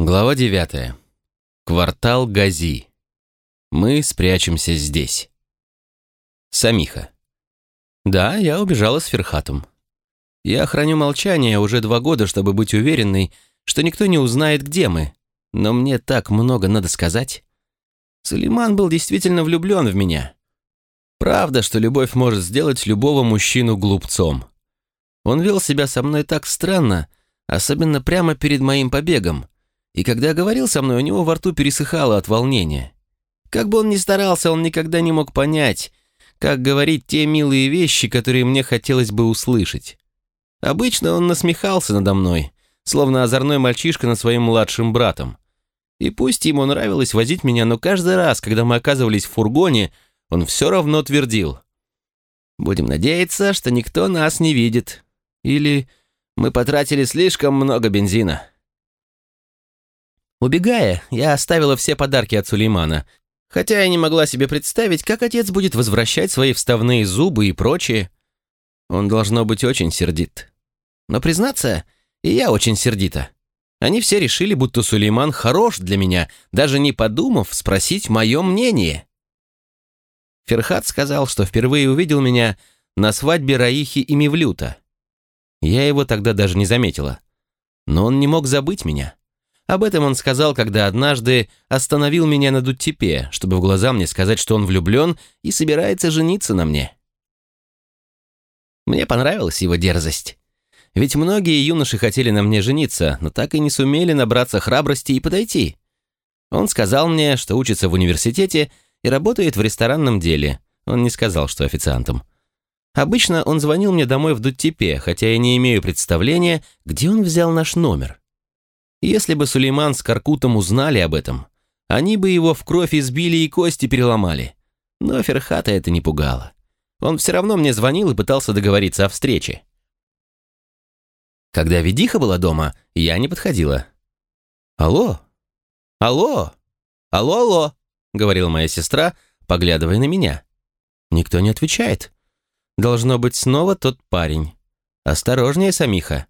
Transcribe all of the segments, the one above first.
Глава 9. Квартал Гази. Мы спрячемся здесь. Самиха. Да, я убежала с Ферхатом. Я храню молчание уже два года, чтобы быть уверенной, что никто не узнает, где мы. Но мне так много надо сказать. Сулейман был действительно влюблен в меня. Правда, что любовь может сделать любого мужчину глупцом. Он вел себя со мной так странно, особенно прямо перед моим побегом, и когда говорил со мной, у него во рту пересыхало от волнения. Как бы он ни старался, он никогда не мог понять, как говорить те милые вещи, которые мне хотелось бы услышать. Обычно он насмехался надо мной, словно озорной мальчишка над своим младшим братом. И пусть ему нравилось возить меня, но каждый раз, когда мы оказывались в фургоне, он все равно твердил. «Будем надеяться, что никто нас не видит». Или «Мы потратили слишком много бензина». Убегая, я оставила все подарки от Сулеймана, хотя я не могла себе представить, как отец будет возвращать свои вставные зубы и прочее. Он должно быть очень сердит. Но, признаться, и я очень сердита. Они все решили, будто Сулейман хорош для меня, даже не подумав спросить мое мнение. Ферхат сказал, что впервые увидел меня на свадьбе Раихи и Мивлюта. Я его тогда даже не заметила. Но он не мог забыть меня. Об этом он сказал, когда однажды остановил меня на Дуттепе, чтобы в глаза мне сказать, что он влюблен и собирается жениться на мне. Мне понравилась его дерзость. Ведь многие юноши хотели на мне жениться, но так и не сумели набраться храбрости и подойти. Он сказал мне, что учится в университете и работает в ресторанном деле. Он не сказал, что официантом. Обычно он звонил мне домой в Дуттепе, хотя я не имею представления, где он взял наш номер. Если бы Сулейман с Каркутом узнали об этом, они бы его в кровь избили и кости переломали. Но Ферхата это не пугало. Он все равно мне звонил и пытался договориться о встрече. Когда Ведиха была дома, я не подходила. «Алло? Алло? Алло, алло?» — говорила моя сестра, поглядывая на меня. Никто не отвечает. Должно быть снова тот парень. «Осторожнее, Самиха.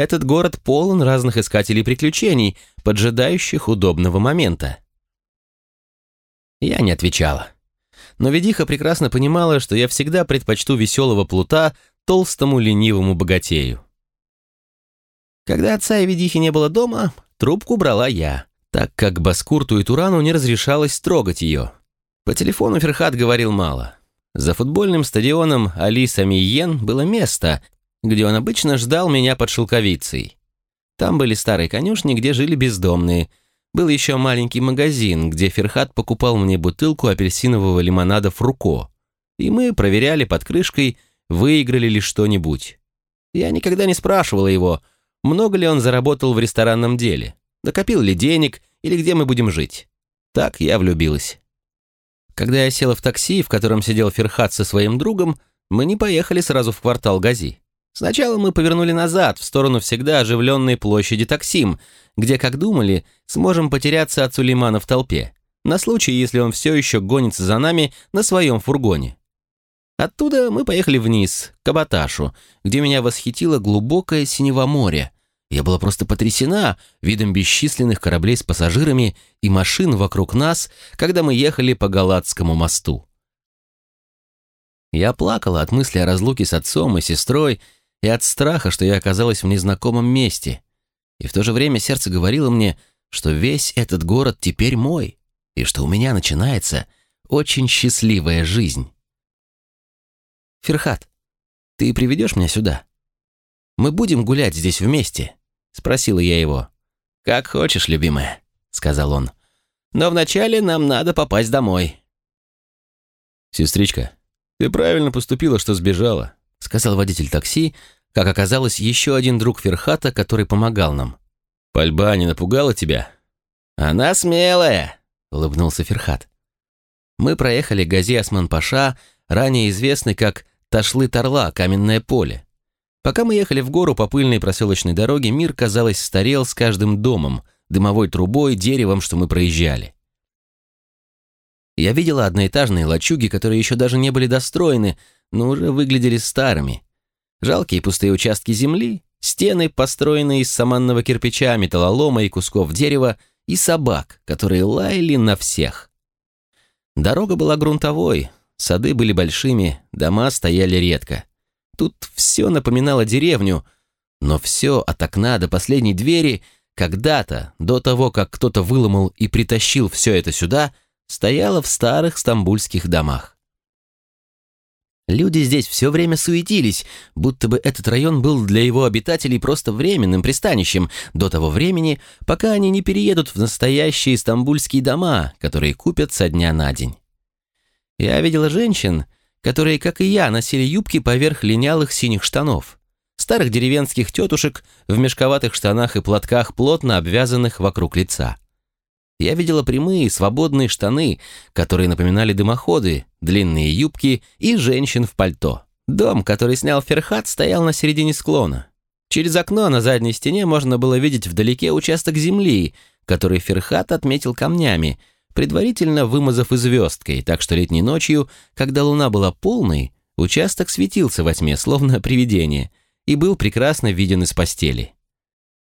Этот город полон разных искателей приключений, поджидающих удобного момента. Я не отвечала. Но Ведиха прекрасно понимала, что я всегда предпочту веселого плута толстому ленивому богатею. Когда отца и Ведихи не было дома, трубку брала я, так как Баскурту и Турану не разрешалось трогать ее. По телефону Ферхат говорил мало. За футбольным стадионом Али Самиен было место, где он обычно ждал меня под шелковицей. Там были старые конюшни, где жили бездомные. Был еще маленький магазин, где Ферхат покупал мне бутылку апельсинового лимонада «Фруко». И мы проверяли под крышкой, выиграли ли что-нибудь. Я никогда не спрашивала его, много ли он заработал в ресторанном деле, накопил ли денег или где мы будем жить. Так я влюбилась. Когда я села в такси, в котором сидел Ферхат со своим другом, мы не поехали сразу в квартал Гази. Сначала мы повернули назад, в сторону всегда оживленной площади Таксим, где, как думали, сможем потеряться от Сулеймана в толпе, на случай, если он все еще гонится за нами на своем фургоне. Оттуда мы поехали вниз, к Абаташу, где меня восхитило глубокое синего моря. Я была просто потрясена видом бесчисленных кораблей с пассажирами и машин вокруг нас, когда мы ехали по Галатскому мосту. Я плакала от мысли о разлуке с отцом и сестрой, и от страха, что я оказалась в незнакомом месте. И в то же время сердце говорило мне, что весь этот город теперь мой, и что у меня начинается очень счастливая жизнь. «Ферхат, ты приведешь меня сюда? Мы будем гулять здесь вместе?» — спросила я его. «Как хочешь, любимая», — сказал он. «Но вначале нам надо попасть домой». «Сестричка, ты правильно поступила, что сбежала сказал водитель такси, как оказалось, еще один друг Ферхата, который помогал нам. «Пальба не напугала тебя?» «Она смелая», — улыбнулся Ферхат. Мы проехали Гази Осман-Паша, ранее известный как Ташлы-Тарла, каменное поле. Пока мы ехали в гору по пыльной проселочной дороге, мир, казалось, старел с каждым домом, дымовой трубой, деревом, что мы проезжали. Я видела одноэтажные лачуги, которые еще даже не были достроены, но уже выглядели старыми. Жалкие пустые участки земли, стены, построенные из саманного кирпича, металлолома и кусков дерева, и собак, которые лаяли на всех. Дорога была грунтовой, сады были большими, дома стояли редко. Тут все напоминало деревню, но все от окна до последней двери когда-то, до того, как кто-то выломал и притащил все это сюда, стояло в старых стамбульских домах. Люди здесь все время суетились, будто бы этот район был для его обитателей просто временным пристанищем до того времени, пока они не переедут в настоящие стамбульские дома, которые купят со дня на день. Я видела женщин, которые, как и я, носили юбки поверх линялых синих штанов, старых деревенских тетушек в мешковатых штанах и платках, плотно обвязанных вокруг лица. Я видела прямые, свободные штаны, которые напоминали дымоходы, длинные юбки и женщин в пальто. Дом, который снял Ферхат, стоял на середине склона. Через окно на задней стене можно было видеть вдалеке участок земли, который Ферхат отметил камнями, предварительно вымазав и звездкой, так что летней ночью, когда луна была полной, участок светился во тьме, словно привидение, и был прекрасно виден из постели.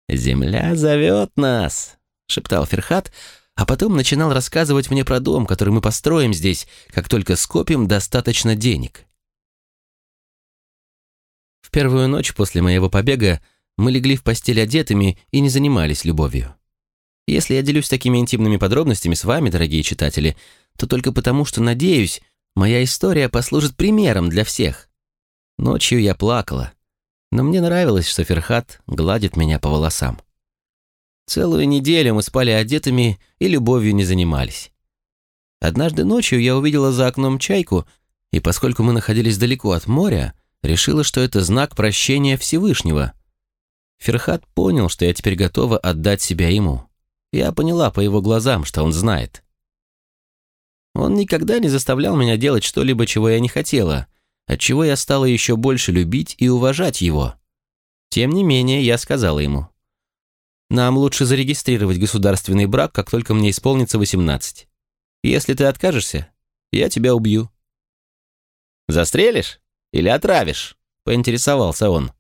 «Земля зовет нас», — шептал Ферхат, а потом начинал рассказывать мне про дом, который мы построим здесь, как только скопим достаточно денег. В первую ночь после моего побега мы легли в постель одетыми и не занимались любовью. Если я делюсь такими интимными подробностями с вами, дорогие читатели, то только потому, что, надеюсь, моя история послужит примером для всех. Ночью я плакала, но мне нравилось, что Ферхат гладит меня по волосам. Целую неделю мы спали одетыми и любовью не занимались. Однажды ночью я увидела за окном чайку, и поскольку мы находились далеко от моря, решила, что это знак прощения Всевышнего. Ферхат понял, что я теперь готова отдать себя ему. Я поняла по его глазам, что он знает. Он никогда не заставлял меня делать что-либо, чего я не хотела, отчего я стала еще больше любить и уважать его. Тем не менее, я сказала ему, нам лучше зарегистрировать государственный брак, как только мне исполнится 18. Если ты откажешься, я тебя убью». «Застрелишь или отравишь?» — поинтересовался он.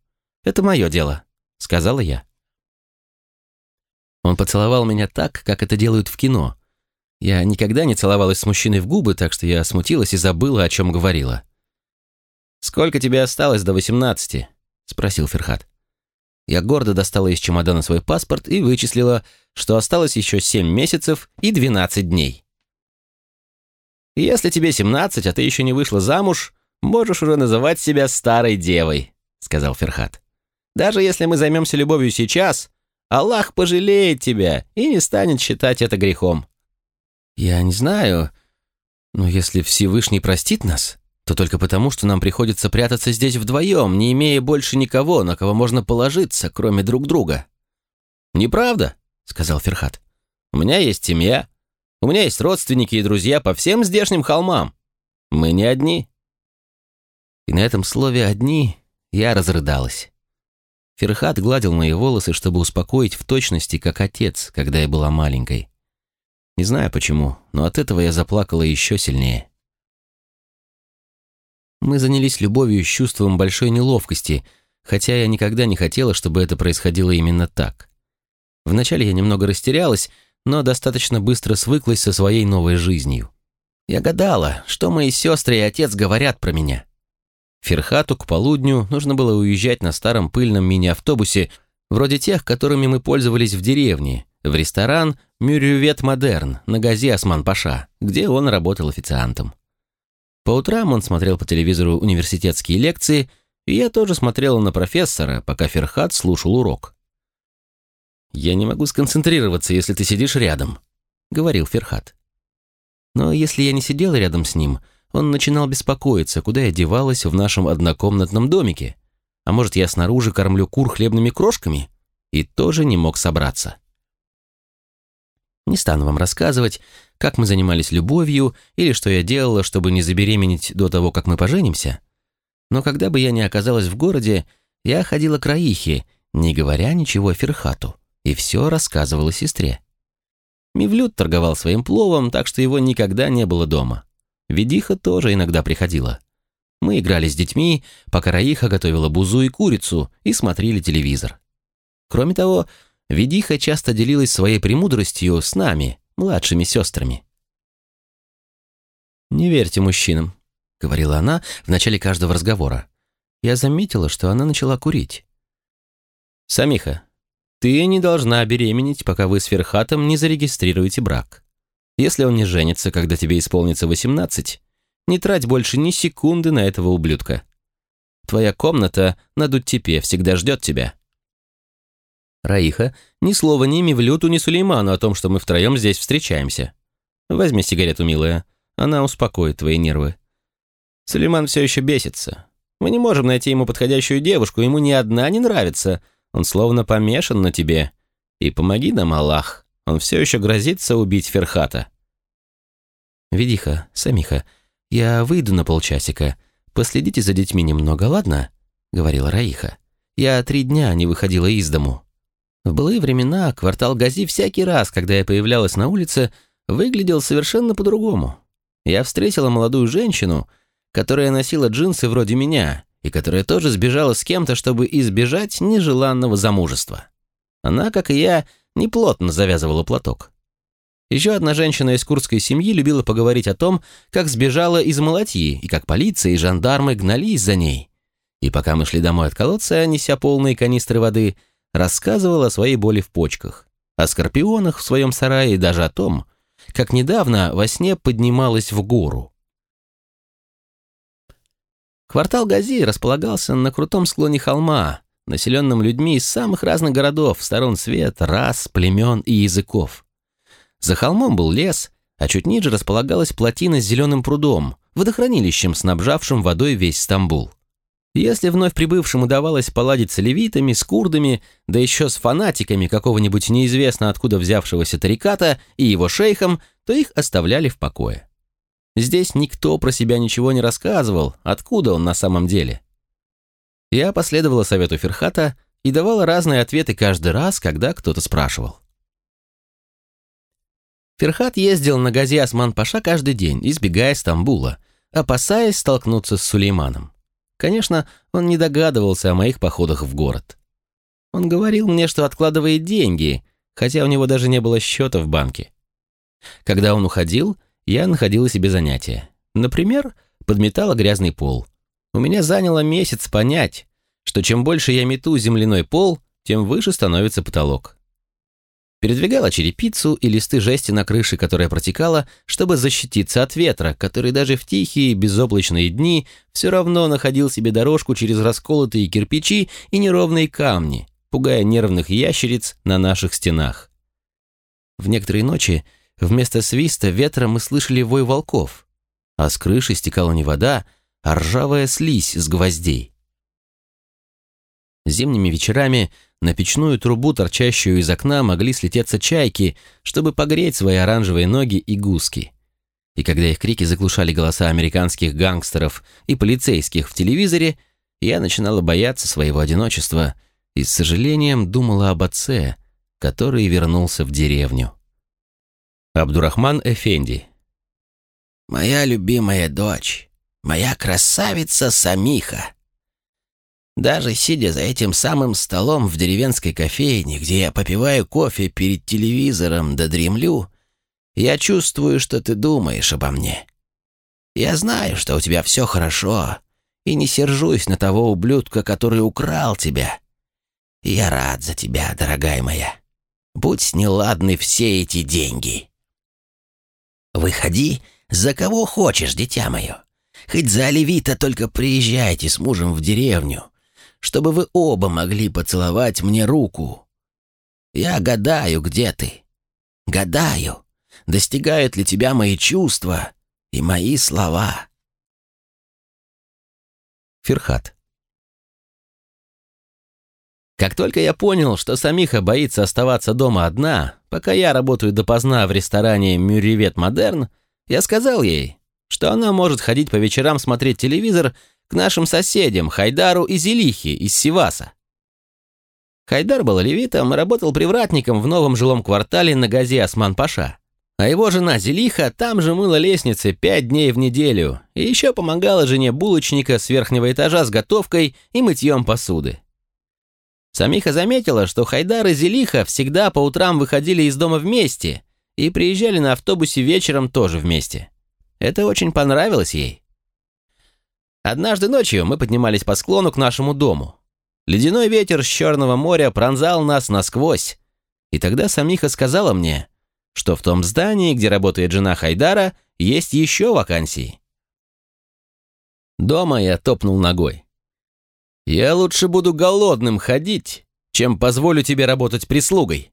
«Это мое дело», — сказала я. Он поцеловал меня так, как это делают в кино. Я никогда не целовалась с мужчиной в губы, так что я смутилась и забыла, о чем говорила. «Сколько тебе осталось до 18?» — спросил Ферхат. Я гордо достала из чемодана свой паспорт и вычислила, что осталось еще 7 месяцев и 12 дней. «Если тебе 17, а ты еще не вышла замуж, можешь уже называть себя старой девой», — сказал Ферхат. «Даже если мы займемся любовью сейчас, Аллах пожалеет тебя и не станет считать это грехом». «Я не знаю, но если Всевышний простит нас, то только потому, что нам приходится прятаться здесь вдвоем, не имея больше никого, на кого можно положиться, кроме друг друга». «Неправда», — сказал Ферхат. «У меня есть семья, у меня есть родственники и друзья по всем здешним холмам. Мы не одни». И на этом слове «одни» я разрыдалась. Ферхат гладил мои волосы, чтобы успокоить в точности, как отец, когда я была маленькой. Не знаю почему, но от этого я заплакала еще сильнее. Мы занялись любовью с чувством большой неловкости, хотя я никогда не хотела, чтобы это происходило именно так. Вначале я немного растерялась, но достаточно быстро свыклась со своей новой жизнью. Я гадала, что мои сестры и отец говорят про меня. Ферхату к полудню нужно было уезжать на старом пыльном мини-автобусе, вроде тех, которыми мы пользовались в деревне, в ресторан «Мюрювет Модерн» на газе Осман-Паша, где он работал официантом. По утрам он смотрел по телевизору университетские лекции, и я тоже смотрела на профессора, пока Ферхат слушал урок. «Я не могу сконцентрироваться, если ты сидишь рядом», — говорил Ферхат. Но если я не сидела рядом с ним, он начинал беспокоиться, куда я девалась в нашем однокомнатном домике. А может, я снаружи кормлю кур хлебными крошками? И тоже не мог собраться. Не стану вам рассказывать, как мы занимались любовью или что я делала, чтобы не забеременеть до того, как мы поженимся. Но когда бы я не оказалась в городе, я ходила к Раихе, не говоря ничего Ферхату, и все рассказывала сестре. Мивлют торговал своим пловом, так что его никогда не было дома. Ведиха тоже иногда приходила. Мы играли с детьми, пока Раиха готовила бузу и курицу и смотрели телевизор. Кроме того, Ведиха часто делилась своей премудростью с нами, младшими сестрами. «Не верьте мужчинам», — говорила она в начале каждого разговора. Я заметила, что она начала курить. «Самиха, ты не должна беременеть, пока вы с Ферхатом не зарегистрируете брак. Если он не женится, когда тебе исполнится 18, не трать больше ни секунды на этого ублюдка. Твоя комната на Дуттепе всегда ждет тебя». Раиха ни слова ни Мивлюту, ни Сулейману о том, что мы втроем здесь встречаемся. Возьми сигарету, милая. Она успокоит твои нервы. Сулейман все еще бесится. Мы не можем найти ему подходящую девушку, ему ни одна не нравится. Он словно помешан на тебе. И помоги нам, Аллах. Он все еще грозится убить Ферхата. Ведиха, Самиха, я выйду на полчасика. Последите за детьми немного, ладно? Говорила Раиха. Я три дня не выходила из дому. В былые времена квартал Гази всякий раз, когда я появлялась на улице, выглядел совершенно по-другому. Я встретила молодую женщину, которая носила джинсы вроде меня и которая тоже сбежала с кем-то, чтобы избежать нежеланного замужества. Она, как и я, неплотно завязывала платок. Еще одна женщина из курдской семьи любила поговорить о том, как сбежала из Малатьи и как полиция и жандармы гнались за ней. И пока мы шли домой от колодца, неся полные канистры воды – рассказывал о своей боли в почках, о скорпионах в своем сарае и даже о том, как недавно во сне поднималась в гору. Квартал Гази располагался на крутом склоне холма, населенном людьми из самых разных городов, сторон света, рас, племен и языков. За холмом был лес, а чуть ниже располагалась плотина с зеленым прудом, водохранилищем, снабжавшим водой весь Стамбул. Если вновь прибывшим удавалось поладить с левитами, с курдами, да еще с фанатиками какого-нибудь неизвестно откуда взявшегося тариката и его шейхом, то их оставляли в покое. Здесь никто про себя ничего не рассказывал, откуда он на самом деле. Я последовала совету Ферхата и давала разные ответы каждый раз, когда кто-то спрашивал. Ферхат ездил на газе Осман-Паша каждый день, избегая Стамбула, опасаясь столкнуться с Сулейманом. Конечно, он не догадывался о моих походах в город. Он говорил мне, что откладывает деньги, хотя у него даже не было счета в банке. Когда он уходил, я находила себе занятия. Например, подметала грязный пол. У меня заняло месяц понять, что чем больше я мету земляной пол, тем выше становится потолок. Передвигала черепицу и листы жести на крыше, которая протекала, чтобы защититься от ветра, который даже в тихие безоблачные дни все равно находил себе дорожку через расколотые кирпичи и неровные камни, пугая нервных ящериц на наших стенах. В некоторые ночи вместо свиста ветра мы слышали вой волков, а с крыши стекала не вода, а ржавая слизь с гвоздей. Зимними вечерами на печную трубу, торчащую из окна, могли слететься чайки, чтобы погреть свои оранжевые ноги и гуски. И когда их крики заглушали голоса американских гангстеров и полицейских в телевизоре, я начинала бояться своего одиночества и с сожалением думала об отце, который вернулся в деревню. Абдурахман Эфенди «Моя любимая дочь, моя красавица Самиха, даже сидя за этим самым столом в деревенской кофейне, где я попиваю кофе перед телевизором да дремлю, я чувствую, что ты думаешь обо мне. Я знаю, что у тебя все хорошо, и не сержусь на того ублюдка, который украл тебя. я рад за тебя, дорогая моя. Будь неладны все эти деньги. Выходи за кого хочешь, дитя мое. Хоть за Оливита только приезжайте с мужем в деревню чтобы вы оба могли поцеловать мне руку. Я гадаю, где ты. Гадаю, достигают ли тебя мои чувства и мои слова. Ферхат. Как только я понял, что Самиха боится оставаться дома одна, пока я работаю допоздна в ресторане «Мюривет Модерн», я сказал ей, что она может ходить по вечерам смотреть телевизор к нашим соседям Хайдару и Зелихи из Сиваса. Хайдар был левитом и работал привратником в новом жилом квартале на газе Осман-Паша. А его жена Зелиха там же мыла лестницы пять дней в неделю и еще помогала жене булочника с верхнего этажа с готовкой и мытьем посуды. Самиха заметила, что Хайдар и Зелиха всегда по утрам выходили из дома вместе и приезжали на автобусе вечером тоже вместе. Это очень понравилось ей. Однажды ночью мы поднимались по склону к нашему дому. Ледяной ветер с Черного моря пронзал нас насквозь. И тогда Самиха сказала мне, что в том здании, где работает жена Хайдара, есть еще вакансии. Дома я топнул ногой. Я лучше буду голодным ходить, чем позволю тебе работать прислугой.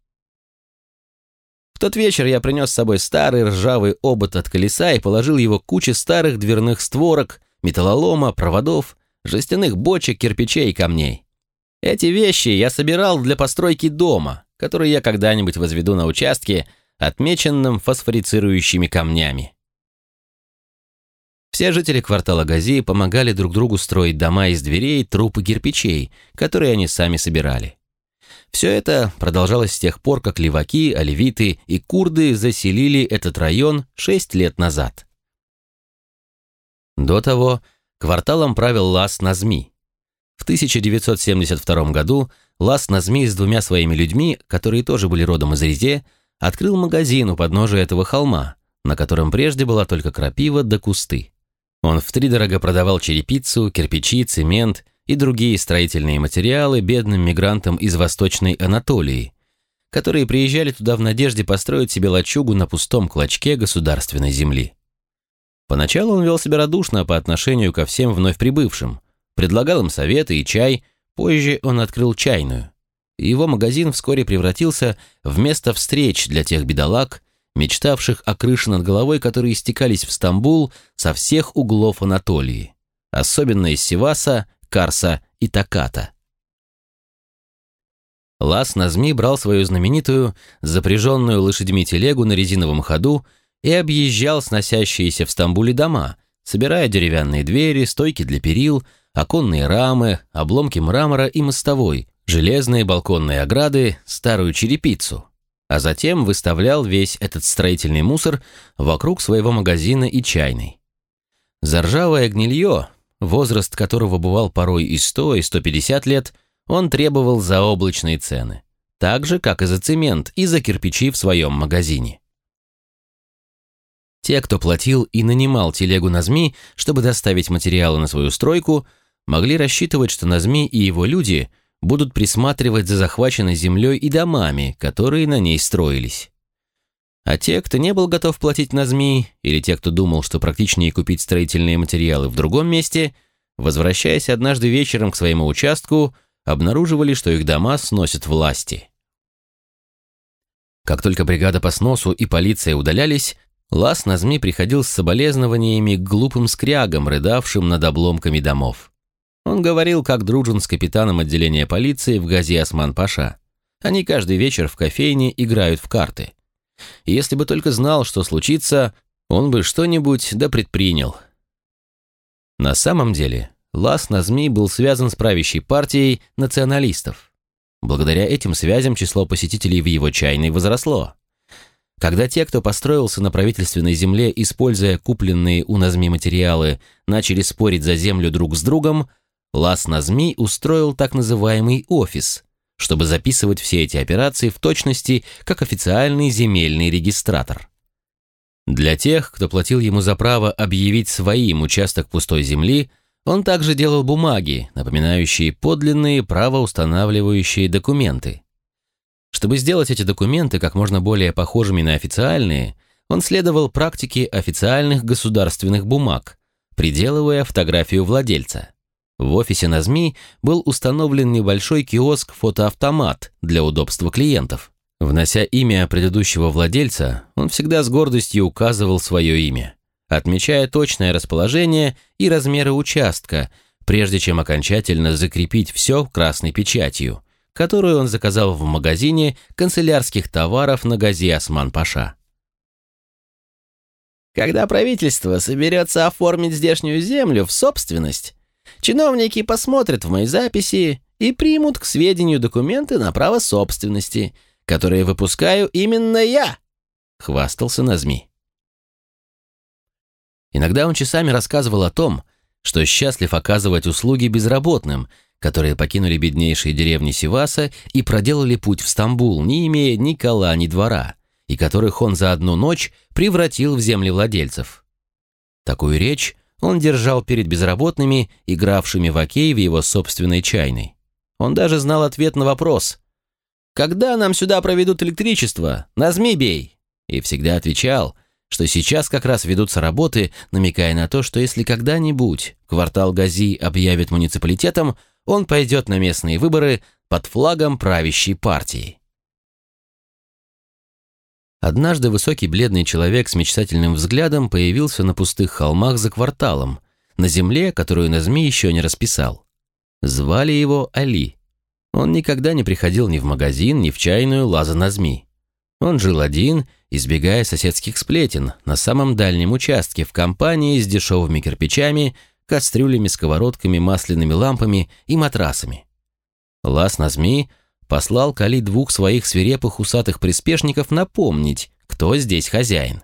В тот вечер я принес с собой старый ржавый обод от колеса и положил его куче старых дверных створок, металлолома, проводов, жестяных бочек, кирпичей и камней. Эти вещи я собирал для постройки дома, который я когда-нибудь возведу на участке, отмеченном фосфорицирующими камнями. Все жители квартала Гази помогали друг другу строить дома из дверей, труб и кирпичей, которые они сами собирали. Все это продолжалось с тех пор, как леваки, оливиты и курды заселили этот район шесть лет назад. До того кварталом правил Лас Назми. В 1972 году Лас Назми с двумя своими людьми, которые тоже были родом из Резе, открыл магазин у подножия этого холма, на котором прежде была только крапива да кусты. Он втридорого продавал черепицу, кирпичи, цемент и другие строительные материалы бедным мигрантам из Восточной Анатолии, которые приезжали туда в надежде построить себе лачугу на пустом клочке государственной земли. Поначалу он вел себя радушно по отношению ко всем вновь прибывшим, предлагал им советы и чай, позже он открыл чайную. его магазин вскоре превратился в место встреч для тех бедолаг, мечтавших о крыше над головой, которые стекались в Стамбул со всех углов Анатолии, особенно из Сиваса, Карса и Таката. Лас Назми брал свою знаменитую, запряженную лошадьми телегу на резиновом ходу и объезжал сносящиеся в Стамбуле дома, собирая деревянные двери, стойки для перил, оконные рамы, обломки мрамора и мостовой, железные балконные ограды, старую черепицу – а затем выставлял весь этот строительный мусор вокруг своего магазина и чайной. За ржавое гнилье, возраст которого бывал порой и 100, и 150 лет, он требовал заоблачные цены, так же, как и за цемент и за кирпичи в своем магазине. Те, кто платил и нанимал телегу Назми, чтобы доставить материалы на свою стройку, могли рассчитывать, что Назми и его люди – будут присматривать за захваченной землей и домами, которые на ней строились. А те, кто не был готов платить на ЗМИ, или те, кто думал, что практичнее купить строительные материалы в другом месте, возвращаясь однажды вечером к своему участку, обнаруживали, что их дома сносят власти. Как только бригада по сносу и полиция удалялись, Лас на ЗМИ приходил с соболезнованиями к глупым скрягам, рыдавшим над обломками домов. Он говорил, как дружен с капитаном отделения полиции в Гази Осман-Паша. Они каждый вечер в кофейне играют в карты. И если бы только знал, что случится, он бы что-нибудь да предпринял. На самом деле, Лас Назми был связан с правящей партией националистов. Благодаря этим связям число посетителей в его чайной возросло. Когда те, кто построился на правительственной земле, используя купленные у Назми материалы, начали спорить за землю друг с другом, Лас Назми устроил так называемый офис, чтобы записывать все эти операции в точности как официальный земельный регистратор. Для тех, кто платил ему за право объявить своим участок пустой земли, он также делал бумаги, напоминающие подлинные правоустанавливающие документы. Чтобы сделать эти документы как можно более похожими на официальные, он следовал практике официальных государственных бумаг, приделывая фотографию владельца. В офисе Назми был установлен небольшой киоск-фотоавтомат для удобства клиентов. Внося имя предыдущего владельца, он всегда с гордостью указывал свое имя, отмечая точное расположение и размеры участка, прежде чем окончательно закрепить все красной печатью, которую он заказал в магазине канцелярских товаров на Гази Осман-Паша. Когда правительство соберется оформить здешнюю землю в собственность, Чиновники посмотрят в мои записи и примут к сведению документы на право собственности, которые выпускаю именно я. хвастался Назми. Иногда он часами рассказывал о том, что счастлив оказывать услуги безработным, которые покинули беднейшие деревни Сиваса и проделали путь в Стамбул, не имея ни кола, ни двора, и которых он за одну ночь превратил в землевладельцев. Такую речь он держал перед безработными, игравшими в окей в его собственной чайной. Он даже знал ответ на вопрос «Когда нам сюда проведут электричество? Назми бей!» И всегда отвечал, что сейчас как раз ведутся работы, намекая на то, что если когда-нибудь квартал Гази объявит муниципалитетом, он пойдет на местные выборы под флагом правящей партии. Однажды высокий бледный человек с мечтательным взглядом появился на пустых холмах за кварталом, на земле, которую Назми еще не расписал. Звали его Али. Он никогда не приходил ни в магазин, ни в чайную Лаза Назми. Он жил один, избегая соседских сплетен, на самом дальнем участке, в компании с дешевыми кирпичами, кастрюлями, сковородками, масляными лампами и матрасами. Лаз Назми послал Кали двух своих свирепых усатых приспешников напомнить, кто здесь хозяин.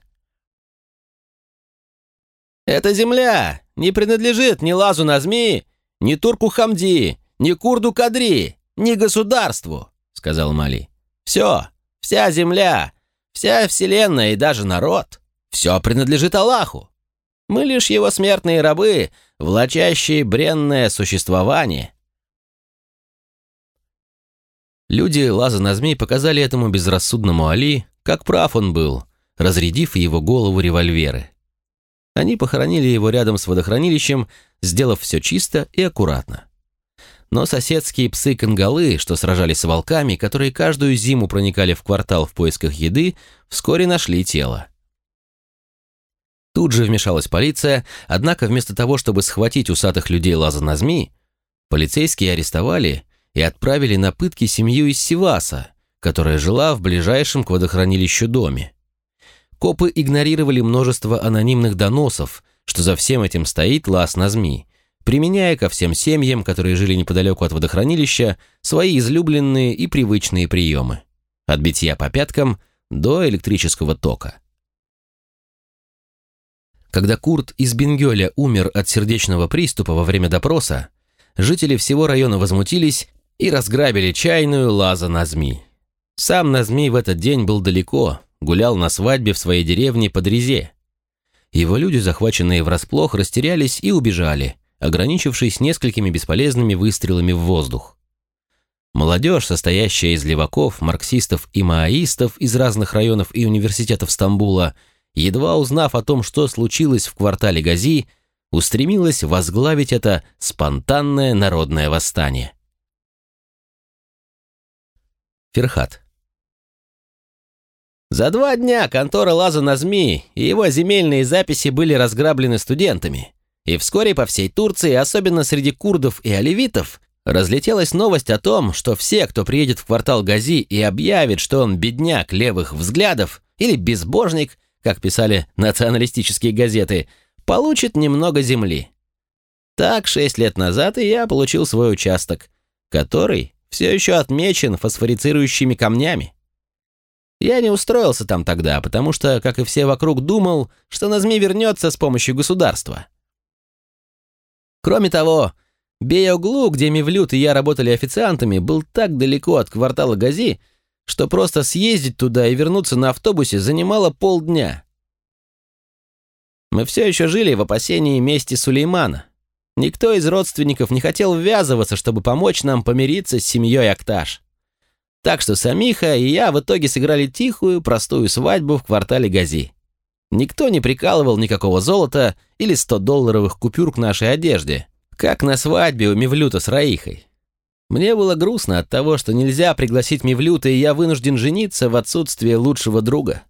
«Эта земля не принадлежит ни Лазу Назми, ни Турку Хамди, ни Курду Кадри, ни государству», — сказал Мали. «Все, вся земля, вся вселенная и даже народ, все принадлежит Аллаху. Мы лишь его смертные рабы, влачащие бренное существование, Люди Лаза Назмей показали этому безрассудному Али, как прав он был, разрядив его голову револьверы. Они похоронили его рядом с водохранилищем, сделав все чисто и аккуратно. Но соседские псы-кангалы, что сражались с волками, которые каждую зиму проникали в квартал в поисках еды, вскоре нашли тело. Тут же вмешалась полиция, однако вместо того, чтобы схватить усатых людей Лаза Назми, полицейские арестовали и отправили на пытки семью из Сиваса, которая жила в ближайшем к водохранилищу доме. Копы игнорировали множество анонимных доносов, что за всем этим стоит лаз на зми, применяя ко всем семьям, которые жили неподалеку от водохранилища, свои излюбленные и привычные приемы. От битья по пяткам до электрического тока. Когда Курт из Бенгёля умер от сердечного приступа во время допроса, жители всего района возмутились и разграбили чайную Лаза Назми. Сам Назми в этот день был далеко, гулял на свадьбе в своей деревне под Резе. Его люди, захваченные врасплох, растерялись и убежали, ограничившись несколькими бесполезными выстрелами в воздух. Молодежь, состоящая из леваков, марксистов и маоистов из разных районов и университетов Стамбула, едва узнав о том, что случилось в квартале Гази, устремилась возглавить это спонтанное народное восстание. Ферхат. За два дня контора Лаза Назми и его земельные записи были разграблены студентами. И вскоре по всей Турции, особенно среди курдов и оливитов, разлетелась новость о том, что все, кто приедет в квартал Гази и объявит, что он бедняк левых взглядов или безбожник, как писали националистические газеты, получит немного земли. Так, шесть лет назад я получил свой участок, который все еще отмечен фосфорицирующими камнями. Я не устроился там тогда, потому что, как и все вокруг, думал, что Назми вернется с помощью государства. Кроме того, Беоглу, где Мевлют и я работали официантами, был так далеко от квартала Гази, что просто съездить туда и вернуться на автобусе занимало полдня. Мы все еще жили в опасении мести Сулеймана, Никто из родственников не хотел ввязываться, чтобы помочь нам помириться с семьей Акташ. Так что Самиха и я в итоге сыграли тихую, простую свадьбу в квартале Гази. Никто не прикалывал никакого золота или 100-долларовых купюр к нашей одежде, как на свадьбе у Мевлюта с Раихой. Мне было грустно от того, что нельзя пригласить Мевлюта, и я вынужден жениться в отсутствие лучшего друга.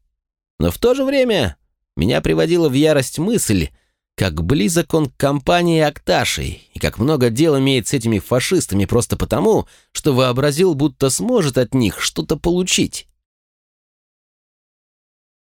Но в то же время меня приводила в ярость мысль, как близок он к компании Акташей, и как много дел имеет с этими фашистами просто потому, что вообразил, будто сможет от них что-то получить.